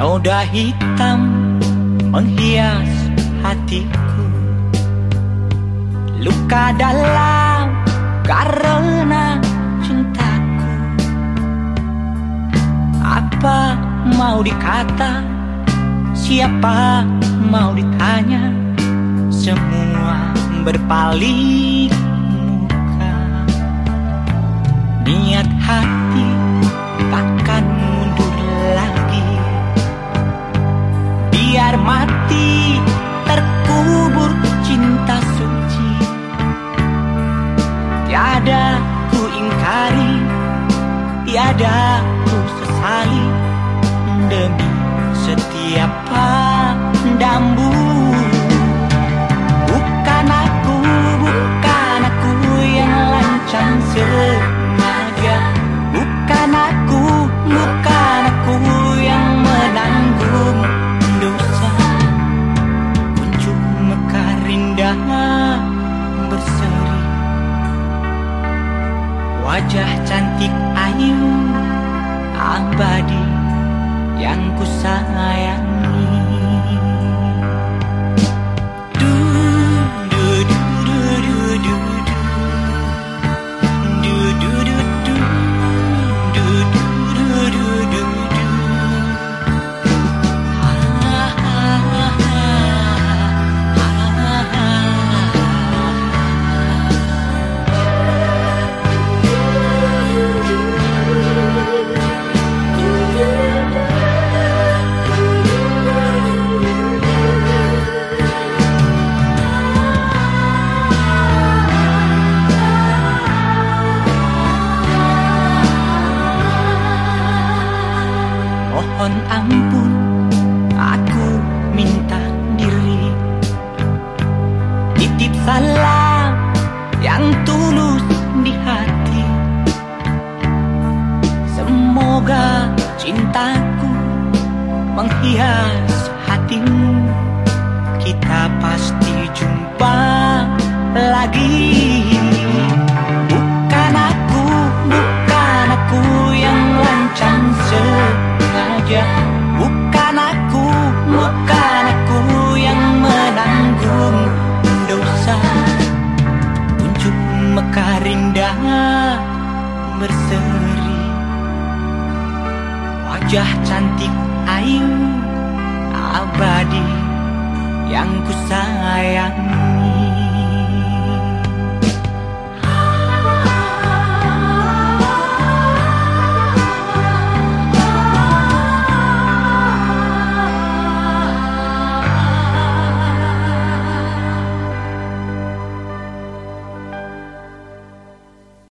Noda hitam menghias hatiku. Luka dalam karena cintaku. Apa mau dikata? Siapa mau ditanya? Semua berpaling muka. Niat hati Tiada ku ingkari Tiada ku sesali. Demi setiap pandambu Wajah cantik ayu abadi yang ku sayangi Mohon ampun, aku minta diri. Titip salam yang tulus di hati. Semoga cintaku menghias hatimu bukan aku yang menanggung dosa. Unjuk mekar indah berseri. Wajah cantik ayu abadi yang ku sayangi